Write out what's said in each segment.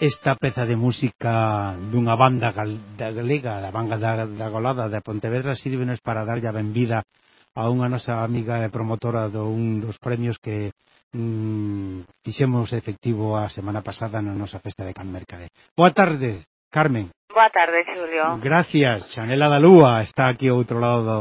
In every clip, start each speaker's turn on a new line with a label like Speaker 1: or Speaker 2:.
Speaker 1: esta peza de música dunha banda gal, da galega, da banda da, da Golada de Pontevedra, sirvenos para darlle a benvida a unha nosa amiga e promotora do un dos premios que mm, fixemos efectivo a semana pasada na nosa festa de Can Mercade. Boa tarde, Carmen.
Speaker 2: Boa tarde, Julio.
Speaker 1: Gracias, Xanela da Lúa está aquí ao outro lado do,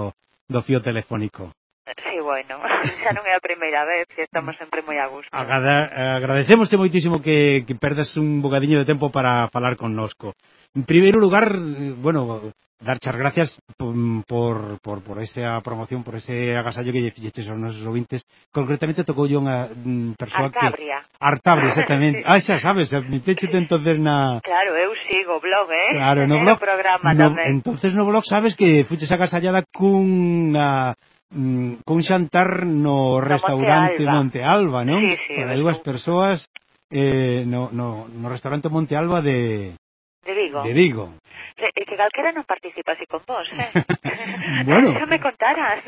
Speaker 1: do fío telefónico.
Speaker 2: Sí, bueno, xa non é a primeira vez e estamos sempre moi a gusto.
Speaker 1: Agada, agradecemos moitísimo que, que perdas un bocadiño de tempo para falar connosco. En primeiro lugar, bueno, darche as gracias por, por, por esa promoción, por ese agasallo que lle fixeches aos nosos ouvintes. Concretamente tocou yo unha mm, persoa
Speaker 2: Artabria.
Speaker 1: que... Artabria. exactamente. ah, xa sabes, admitechete entonces na...
Speaker 2: Claro, eu sigo o blog, eh?
Speaker 1: Claro, no blog.
Speaker 2: No, programa
Speaker 1: no,
Speaker 2: tamén.
Speaker 1: entonces no blog sabes que fuches agasallada cunha mm, cun xantar no restaurante Monte Alba, Monte Alba non?
Speaker 2: Sí, sí,
Speaker 1: Para dúas persoas eh, no, no, no restaurante Monte Alba de,
Speaker 2: De Vigo.
Speaker 1: De Vigo.
Speaker 2: E eh, que calquera non participa así con vos, eh?
Speaker 1: bueno.
Speaker 2: Xa me contaras.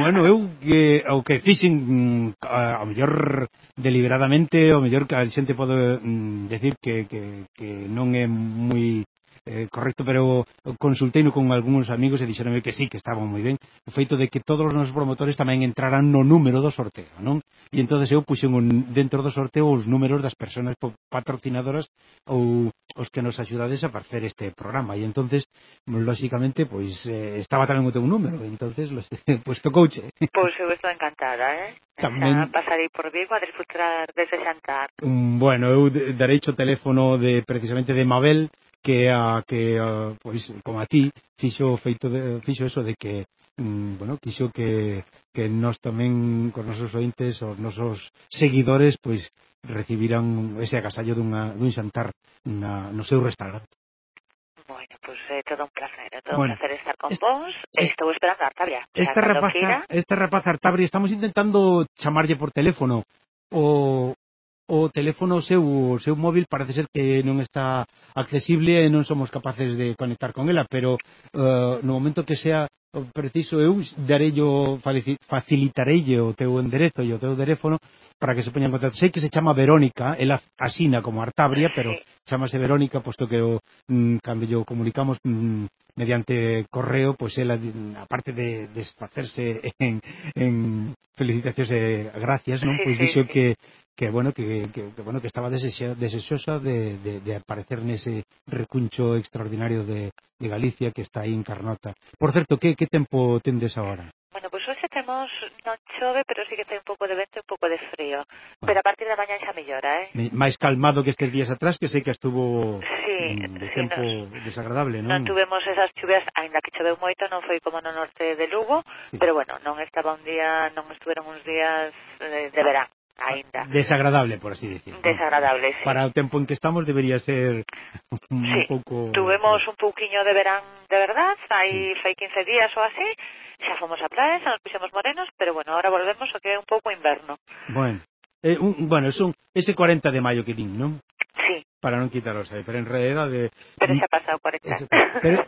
Speaker 1: bueno, eu que, o que fixen, mm, a, mellor deliberadamente, o mellor que a xente pode mm, decir que, que, que non é moi eh, correcto, pero consulteino con algúns amigos e dixeronme que sí, que estaban moi ben, o feito de que todos os nosos promotores tamén entraran no número do sorteo, non? E entonces eu puxen un, dentro do sorteo os números das persoas patrocinadoras ou os que nos axudades a facer este programa e entonces lóxicamente pois eh, estaba tamén o teu número, entonces los, pois tocouche.
Speaker 2: Pois eu estou encantada, eh? Tamén... Xa pasarei por Vigo a disfrutar dese xantar.
Speaker 1: Mm, bueno, eu darei o teléfono de precisamente de Mabel que a que a, pois como a ti fixo feito de, fixo eso de que mm, bueno, quixo que que nós tamén cos nosos ointes, os nosos seguidores pois recibiran ese agasallo dunha dun xantar na no seu restaurante.
Speaker 2: Bueno, pois pues, é eh, todo un placer, é todo bueno, un placer estar con vos. Es, Estou esperando a Artabria.
Speaker 1: Esta rapaza, esta rapaza Artabria, estamos intentando chamarlle por teléfono o, o teléfono seu, o seu móvil parece ser que non está accesible e non somos capaces de conectar con ela, pero uh, no momento que sea preciso eu darello facilitarelle o teu enderezo e o teu teléfono para que se poñan en contacto. Sei que se chama Verónica, ela asina como Artabria, pero chamase Verónica posto que o mm, cando yo comunicamos mm, mediante correo, pois pues ela mm, aparte de desfacerse en en felicitacións e gracias, non? Pois dixo que que bueno que, que, que bueno que estaba deseosa de, de, de, aparecer en ese recuncho extraordinario de, de, Galicia que está ahí en Carnota. Por certo, que, que tempo tendes agora?
Speaker 2: Bueno, pois pues hoxe temos, non chove, pero sí que ten un pouco de vento e un pouco de frío. Bueno. Pero a partir da mañá xa mellora, eh?
Speaker 1: Máis calmado que estes días atrás, que sei que estuvo
Speaker 2: sí,
Speaker 1: de tempo
Speaker 2: nos,
Speaker 1: desagradable, non?
Speaker 2: Non tuvemos esas chuvias, aínda que choveu moito, non foi como no norte de Lugo, sí. pero bueno, non estaba un día, non estuveron uns días eh, de verán. Ainda.
Speaker 1: Desagradable, por así decir.
Speaker 2: Desagradable, sí.
Speaker 1: Para o tempo en que estamos debería ser un
Speaker 2: sí.
Speaker 1: pouco...
Speaker 2: Tuvemos un pouquiño de verán de verdad, aí sí. fai 15 días ou así, xa fomos a praia, xa nos puxemos morenos, pero bueno, ahora volvemos o que é un pouco inverno.
Speaker 1: Bueno, eh, un, bueno, son ese 40 de maio que din, non? para non quitaros aí, pero en realidad de...
Speaker 2: Pero xa pasado 40
Speaker 1: anos. Pero,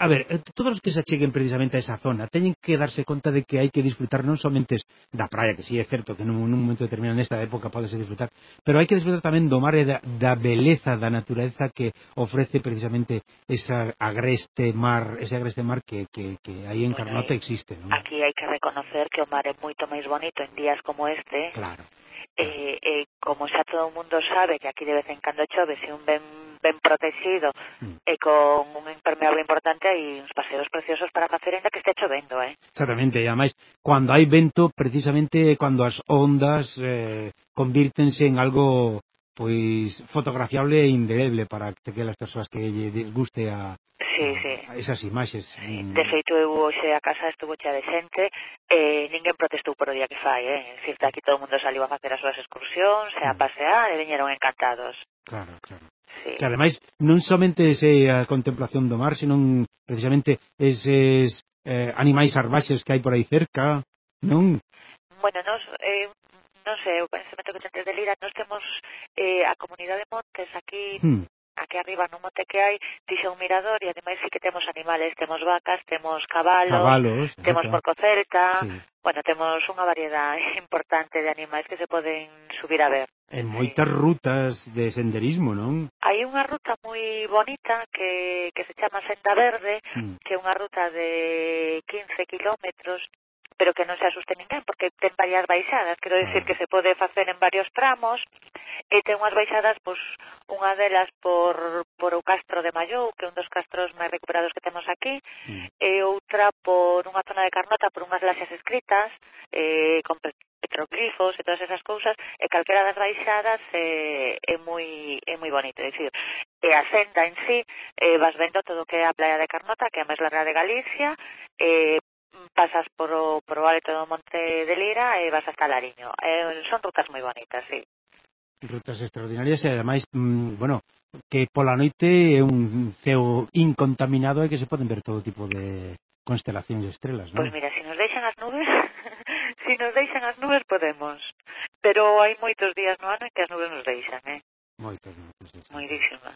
Speaker 1: a ver, eh, todos os que se acheguen precisamente a esa zona teñen que darse conta de que hai que disfrutar non somente da praia, que sí é certo que nun, nun momento determinado nesta época podese disfrutar, pero hai que disfrutar tamén do mar e da, da beleza da natureza que ofrece precisamente esa agreste mar, ese agreste mar que, que, que aí en pois bueno, Carnota existe. Non?
Speaker 2: Aquí hai que reconocer que o mar é moito máis bonito en días como este.
Speaker 1: Claro
Speaker 2: eh, eh, como xa todo o mundo sabe que aquí de vez en cando chove, se un ben ben protegido mm. e con un impermeable importante hai uns paseos preciosos para facer ainda que este chovendo, eh?
Speaker 1: Exactamente, e ademais, cando hai vento, precisamente cando as ondas eh, convírtense en algo pois fotografiable e indeleble para que aquelas persoas que lle guste a,
Speaker 2: sí, sí.
Speaker 1: a esas imaxes.
Speaker 2: Sí. De feito, eu hoxe a casa estuvo chea de xente e ninguén protestou por o día que fai, eh? Cierto, aquí todo o mundo saliu a facer as súas excursións, e a mm. pasear e viñeron encantados.
Speaker 1: Claro, claro. Sí. Que ademais non somente é eh, a contemplación do mar, senón precisamente eses eh, animais arbaxes que hai por aí cerca, non?
Speaker 2: Bueno, nos, eh, non sei, o pensamento que tentes de Lira, nós temos eh, a comunidade de montes aquí hmm aquí arriba no monte que hai dixe un mirador e ademais sí que temos animales, temos vacas, temos cabalos,
Speaker 1: cabalos
Speaker 2: temos vaca. porco cerca, sí. bueno, temos unha variedade importante de animais que se poden subir a ver.
Speaker 1: En moitas sí. rutas de senderismo, non?
Speaker 2: Hai unha ruta moi bonita que, que se chama Senda Verde, mm. que é unha ruta de 15 kilómetros pero que non se asuste ninguén, porque ten varias baixadas, quero dicir ah. que se pode facer en varios tramos, e ten unhas baixadas, pois, unha delas por, por o castro de Mallou, que é un dos castros máis recuperados que temos aquí, mm. e outra por unha zona de Carnota, por unhas laxas escritas, eh, con petroglifos e todas esas cousas, e calquera das baixadas eh, é moi é moi bonito, é dicir, e a senda en sí, eh, vas vendo todo o que é a playa de Carnota, que é a máis larga de Galicia, eh, pasas por o, por o alto do Monte de Lira e vas hasta Lariño. Eh, son rutas moi bonitas, sí.
Speaker 1: Rutas extraordinarias e ademais, mm, bueno, que pola noite é un ceo incontaminado e que se poden ver todo tipo de constelacións de estrelas, non?
Speaker 2: Pois mira, se nos deixan as nubes, se nos deixan as nubes podemos, pero hai moitos días no ano en que as nubes nos deixan, eh?
Speaker 1: Moitos, nubes.
Speaker 2: Moitísimas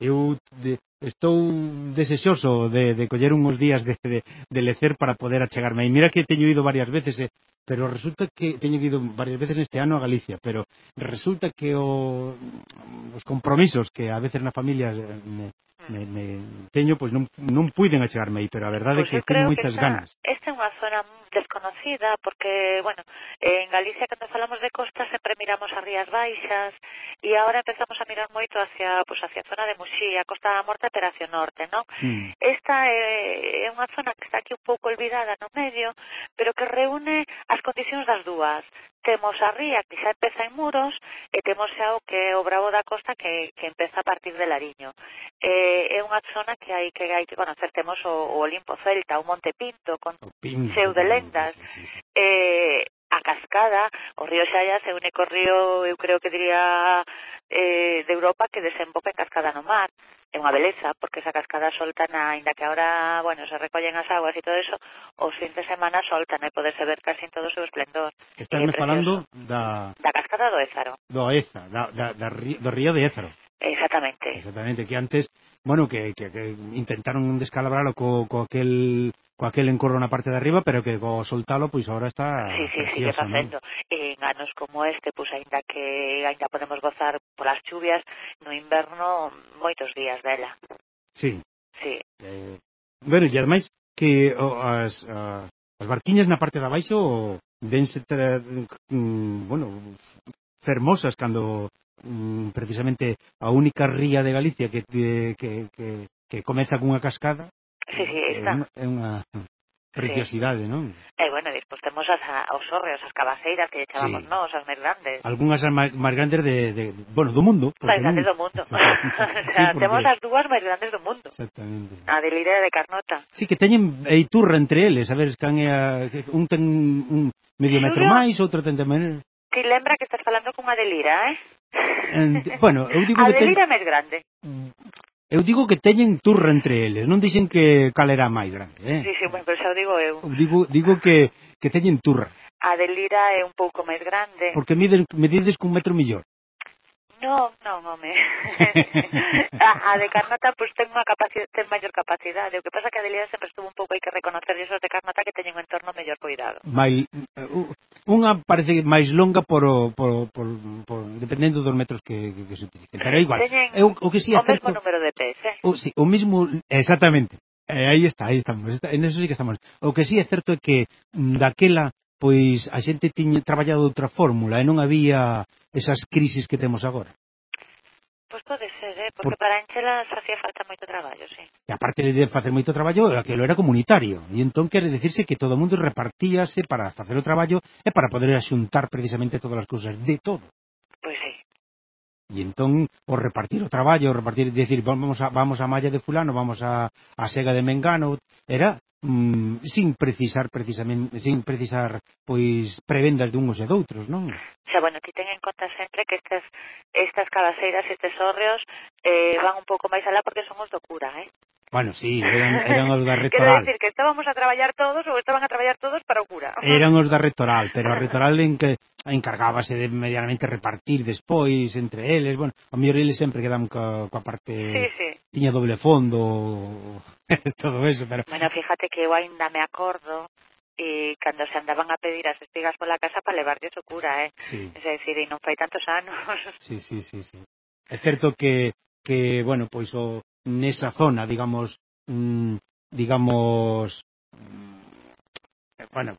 Speaker 1: eu de, estou desexoso de, de coller unhos días de, de, de lecer para poder achegarme. E mira que teño ido varias veces, eh, pero resulta que teño ido varias veces neste ano a Galicia, pero resulta que o, os compromisos que a veces na familia eh, me, me teño, pois non, non puiden achegarme aí, pero a verdade
Speaker 2: pues
Speaker 1: é que teño moitas
Speaker 2: esta,
Speaker 1: ganas.
Speaker 2: Esta é unha zona desconocida, porque, bueno, en Galicia, cando falamos de costa, sempre miramos a Rías Baixas, e agora empezamos a mirar moito hacia, pois, hacia a zona de Muxía, Costa da Morte, pero hacia o norte, non? Mm. Esta é, é unha zona que está aquí un pouco olvidada no medio, pero que reúne as condicións das dúas, temos a ría que xa empeza en Muros e temos xa o que o Bravo da Costa que, que empeza a partir de Lariño. Eh, é unha zona que hai que hai que conocer, temos o, o Olimpo Celta, o Monte Pinto, con Pinto, seu de lendas. Sí, sí, sí. Eh, a cascada, o río Xallas é o único río, eu creo que diría, eh, de Europa que desemboca en cascada no mar. É unha beleza, porque esa cascada solta na, ainda que ahora, bueno, se recollen as aguas e todo eso, os fins de semana soltan e poderse ver casi en todo o seu esplendor.
Speaker 1: Estás me falando da...
Speaker 2: Da cascada do Ézaro.
Speaker 1: Do Ézaro, da, da, da, do río de Ézaro.
Speaker 2: Exactamente.
Speaker 1: Exactamente, que antes, bueno, que, que, que intentaron descalabralo co, co aquel co aquel encorro na parte de arriba, pero que co soltalo, pois agora está
Speaker 2: Sí, sí, sigue facendo. ¿no? En anos como este, pois aínda que aínda podemos gozar polas chuvias, no inverno moitos días dela.
Speaker 1: Sí.
Speaker 2: Sí.
Speaker 1: Eh, bueno, e ademais que oh, as, uh, as barquiñas na parte de abaixo vense tra, mm, bueno, fermosas cando mm, precisamente a única ría de Galicia que, que, que, que comeza cunha cascada
Speaker 2: sí, sí, está.
Speaker 1: é unha preciosidade, sí. non?
Speaker 2: E, bueno, despois temos as, os orreos, as cabaceiras que chamamos sí. nós, as máis grandes.
Speaker 1: Algúnas as máis grandes de, de, bueno, do mundo.
Speaker 2: Máis grandes do mundo. sí, o sea, porque... temos as dúas máis grandes do mundo.
Speaker 1: Exactamente.
Speaker 2: A de Lira e de Carnota.
Speaker 1: Sí, que teñen eiturra entre eles, a ver, can é a, un ten un medio metro máis, outro ten tamén...
Speaker 2: Ti lembra que estás falando con de Lira, eh?
Speaker 1: eh, bueno, eu digo que
Speaker 2: ten... máis grande. Mm.
Speaker 1: Eu digo que teñen turra entre eles, non dixen que cal era máis grande, eh?
Speaker 2: Sí, sí, bueno, pero xa digo eu.
Speaker 1: Digo, digo que, que teñen turra.
Speaker 2: A de Lira é un pouco máis grande.
Speaker 1: Porque miden, medides cun metro millor.
Speaker 2: Non, non, home. a, a de Carnota pois, pues, ten, unha capacidade, ten maior capacidade. O que pasa que a de Lira sempre estuvo un pouco, hai que reconocer esos de Carnota que teñen un entorno mellor cuidado.
Speaker 1: Mai, unha parece máis longa por, por, por, por dependendo dos metros que, que, que se utilicen. Pero é igual.
Speaker 2: Teñen é o, o que sí, o certo, mesmo número de pés, eh?
Speaker 1: O, sí, o mismo, exactamente. Eh, aí está, aí estamos. Está, en eso sí que estamos. O que sí é certo é que mm, daquela pois a xente tiña traballado outra fórmula e non había esas crisis que temos agora.
Speaker 2: Pois pode ser, eh? porque Por... para enchelas facía falta moito traballo, sí.
Speaker 1: E aparte de facer moito traballo, aquilo era comunitario. E entón quere decirse que todo o mundo repartíase para facer o traballo e para poder axuntar precisamente todas as cousas de todo.
Speaker 2: Pois sí.
Speaker 1: E entón, o repartir o traballo, o repartir, decir, vamos a, vamos a malla de fulano, vamos a, a sega de mengano, era mm, sin precisar precisamente sin precisar pois prebendas de unhos e doutros, non?
Speaker 2: Xa, bueno, ti ten en conta sempre que estas estas cabaceiras, estes hórreos eh, van un pouco máis alá porque son os do cura, eh?
Speaker 1: Bueno, sí, eran, eran os da rectoral.
Speaker 2: Quero dicir que estábamos a traballar todos ou estaban a traballar todos para o cura.
Speaker 1: Eran os da rectoral, pero a rectoral en que encargábase de medianamente repartir despois entre eles, bueno, a mellor eles sempre quedan co, coa parte
Speaker 2: sí, sí.
Speaker 1: tiña doble fondo todo eso, pero...
Speaker 2: Bueno, fíjate que eu ainda me acordo e cando se andaban a pedir as espigas pola casa para levarlle o cura, eh?
Speaker 1: Sí.
Speaker 2: É dicir, e non fai tantos anos.
Speaker 1: Sí, sí, sí, sí. É certo que, que bueno, pois o, nesa zona, digamos, mm, digamos, mm, bueno,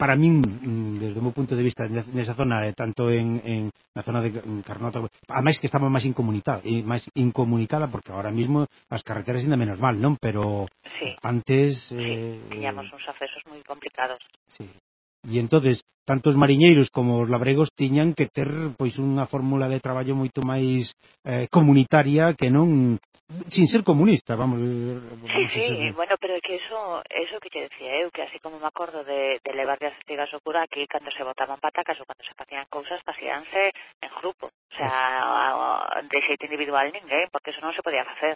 Speaker 1: para min mm, desde o meu punto de vista nesa zona e tanto en, en na zona de Carnota a máis que estaba máis incomunicada e eh, máis incomunicada porque ahora mismo as carreteras ainda menos mal non pero
Speaker 2: sí.
Speaker 1: antes
Speaker 2: sí. eh, tiñamos uns accesos moi complicados
Speaker 1: sí. E entonces, tanto os mariñeiros como os labregos tiñan que ter pois unha fórmula de traballo moito máis eh, comunitaria que non sin ser comunista, vamos. Vamos
Speaker 2: sí, ser... bueno, pero é que eso, eso que te decía eu, que así como me acordo de, de levar as espigas ao cura aquí, cando se botaban patacas ou cando se facían cousas, facíanse en grupo. O sea, es... de xeito individual ninguén, porque eso non se podía facer.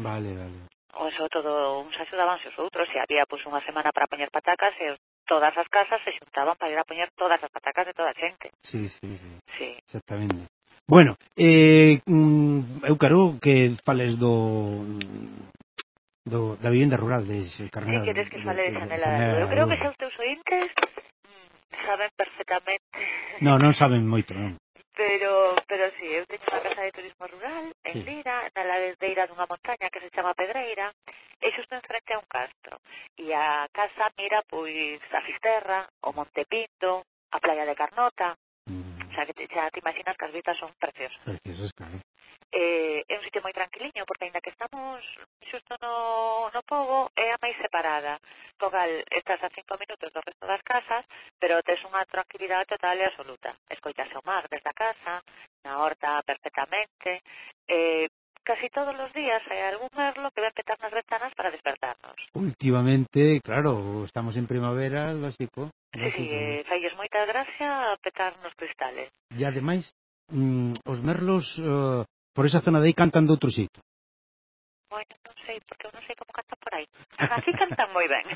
Speaker 1: Vale, vale
Speaker 2: o eso todo uns axudabanse os outros e había pois unha semana para poñer patacas e os todas as casas se xuntaban para ir a poñer todas as patacas de toda a xente.
Speaker 1: Sí, sí, sí.
Speaker 2: sí.
Speaker 1: Exactamente. Bueno, eh, mm, eu quero que fales do do da vivienda rural de
Speaker 2: Carmela. Sí, queres que fale de Xanela? Eu creo que xa os teus ointes mm, saben perfectamente.
Speaker 1: No, non saben moito, non
Speaker 2: pero pero si, sí, eu teño unha casa de turismo rural en Lira, na ladeira dunha montaña que se chama Pedreira, e xusto enfrente a un castro. E a casa mira pois a Fisterra, o Monte Pinto, a Playa de Carnota, xa, que, xa te imaginas que as vistas son preciosas.
Speaker 1: Preciosas, claro.
Speaker 2: Eh, é un sitio moi tranquiliño, porque aínda que estamos xusto no, no povo, é a máis separada. Cogal, estás a cinco minutos do resto das casas, pero tes unha tranquilidade total e absoluta. Escoitase o mar desde a casa, na horta perfectamente, eh, casi todos los días hay algún merlo que va a petar nas ventanas para despertarnos.
Speaker 1: Últimamente, claro, estamos en primavera, lógico. lógico.
Speaker 2: Sí, sí, eh, falles moita gracia petar nos cristales.
Speaker 1: E ademais, mm, os merlos uh, por esa zona de aí cantan de outro sitio.
Speaker 2: Bueno, non sei, porque eu non sei como cantan por aí. Así cantan moi ben.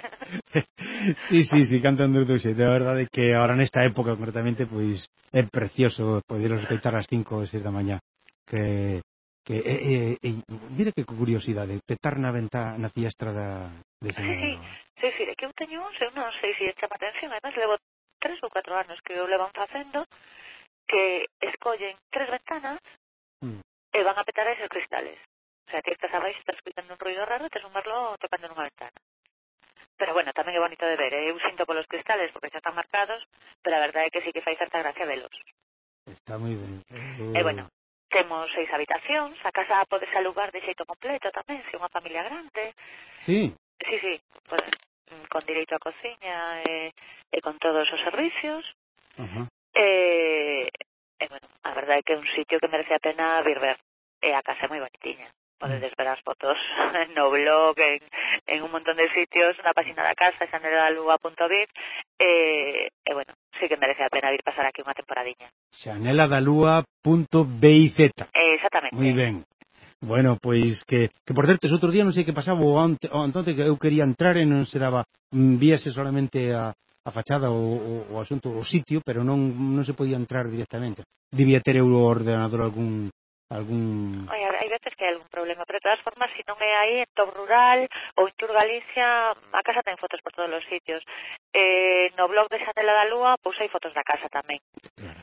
Speaker 1: sí, sí, sí, cantan de outro sitio. A verdade é que agora nesta época concretamente, pois, é precioso poder escoitar as 5 ou 6 da mañá. Que Que, eh, eh, eh, mira que curiosidade, petar na venta na fiestra da, de
Speaker 2: Sí, sí, sí, sí, que eu teño un, eu non sei se chama atención, además levo tres ou catro anos que o levan facendo, que escollen tres ventanas mm. e van a petar esos cristales. O sea, que estás abaixo, estás escutando un ruido raro, tes un merlo tocando nunha ventana. Pero bueno, tamén é bonito de ver, eh? eu sinto polos cristales porque xa están marcados, pero a verdade é que sí que fai certa gracia velos.
Speaker 1: Está moi ben.
Speaker 2: Eh, e bueno, Temos seis habitacións, a casa podes alugar de xeito completo tamén, se unha familia grande.
Speaker 1: Sí.
Speaker 2: Sí, sí, pues, mm, con direito a cociña e, e con todos os servicios.
Speaker 1: Uh -huh.
Speaker 2: E, e, bueno, a verdade é que é un sitio que merece a pena vir ver. E a casa é moi bonitinha. Podedes mm. ver as fotos no blog, en, en un montón de sitios, na página da casa, xaneladalúa.biz, e, eh, e bueno, sí que merece a pena vir pasar aquí unha temporadiña.
Speaker 1: xaneladalúa.biz
Speaker 2: Exactamente.
Speaker 1: Moi ben. Bueno, pois que, que por certo, outro día non sei que pasaba o ante, o que eu quería entrar e non se daba, mm, víase solamente a, a fachada o, o, o asunto, o sitio, pero non, non se podía entrar directamente. Debía ter eu o ordenador algún algún...
Speaker 2: Oi, hai veces que hai algún problema, pero de todas formas, se si non é aí, en Top Rural ou en Tour Galicia, a casa ten fotos por todos os sitios. Eh, no blog de Xanela da Lúa, pois hai fotos da casa tamén.
Speaker 1: Claro.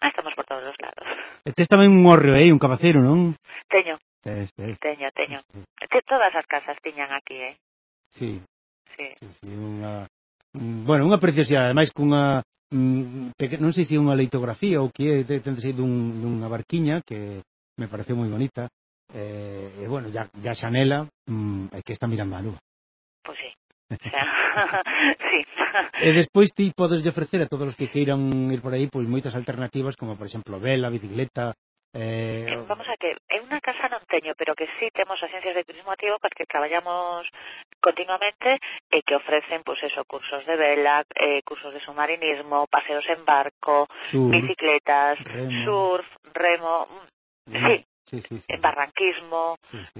Speaker 2: Ah, estamos por todos os lados.
Speaker 1: E tes tamén un horreo aí, un cabaceiro, non?
Speaker 2: Teño.
Speaker 1: Tes, tes.
Speaker 2: Teño, teño. Tes. todas as casas tiñan aquí, eh?
Speaker 1: Sí.
Speaker 2: Sí.
Speaker 1: sí, sí unha... Bueno, unha preciosidade, ademais cunha Mm, non sei se é unha leitografía ou que é, ten de ser dun, dunha barquiña que me pareceu moi bonita eh, e bueno, ya, ya Xanela mm, é que está mirando a lúa
Speaker 2: Pois pues sí sí.
Speaker 1: e despois ti podes ofrecer a todos os que queiran ir por aí pois moitas alternativas como por exemplo vela, bicicleta, Eh,
Speaker 2: vamos a que en unha casa non teño, pero que sí temos as ciencias de turismo activo coas que traballamos continuamente e que ofrecen pues eso, cursos de vela, eh, cursos de submarinismo, paseos en barco,
Speaker 1: surf,
Speaker 2: bicicletas,
Speaker 1: remo.
Speaker 2: surf, remo,
Speaker 1: mm.
Speaker 2: sí,
Speaker 1: sí, sí, sí
Speaker 2: barranquismo,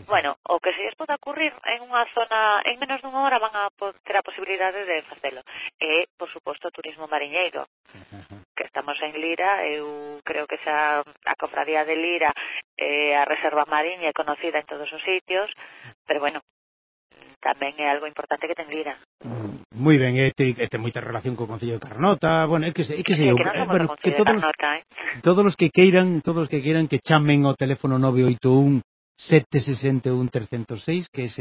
Speaker 2: bueno, o que se lles poda ocurrir en unha zona en menos dunha hora van a ter a posibilidade de facelo. E, eh, por suposto, turismo mariñeiro, que estamos en Lira, eu creo que xa a cofradía de Lira, eh, a reserva mariña é conocida en todos os sitios, pero bueno, tamén é algo importante que ten lira.
Speaker 1: Mm, moi ben, e te, moita relación co Concello de Carnota, bueno, é que, é que sei, é
Speaker 2: que,
Speaker 1: non
Speaker 2: bueno, eh,
Speaker 1: que todos,
Speaker 2: Carnota, eh?
Speaker 1: todos os que queiran, todos os que queiran que chamen ao teléfono 981 761-306, que es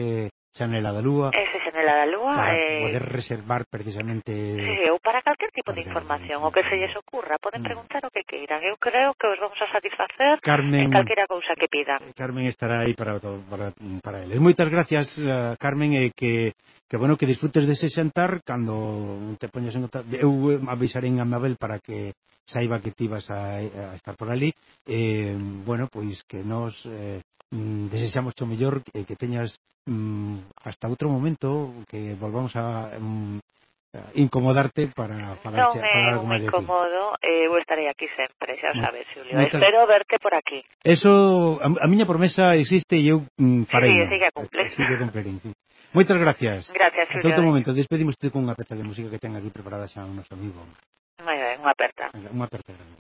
Speaker 1: Xanela da Lúa.
Speaker 2: Ese Xanela da Lúa.
Speaker 1: Para
Speaker 2: eh...
Speaker 1: poder reservar precisamente...
Speaker 2: Sí, ou para calquer tipo de información, o que se lles ocurra, poden mm. preguntar o que queiran. Eu creo que os vamos a satisfacer
Speaker 1: Carmen,
Speaker 2: en calquera cousa que pidan.
Speaker 1: Carmen estará aí para, para, para eles. Moitas gracias, eh, Carmen, e que que bueno que disfrutes dese xantar cando te poñas en contacto. Eu eh, avisarei a Mabel para que saiba que ti vas a, a estar por ali. Eh, bueno, pois que nos eh, mm, desexamos o mellor que, que teñas mm, hasta outro momento que volvamos a mm, Eh, incomodarte para falar,
Speaker 2: non,
Speaker 1: falar algo máis
Speaker 2: de ti. incomodo, eh, eu estarei aquí sempre, xa o mm. sabes, Julio.
Speaker 1: Moitas...
Speaker 2: Espero verte por aquí.
Speaker 1: Eso, a, a miña promesa existe e eu mm, farei.
Speaker 2: Sí, sí, a cumplir.
Speaker 1: Sí, a cumplir, sí. Moitas gracias.
Speaker 2: Gracias,
Speaker 1: Xulio. Outro momento, despedimos con unha peta de música que ten aquí preparada xa o noso amigo.
Speaker 2: Moi ben, unha aperta.
Speaker 1: Unha aperta grande.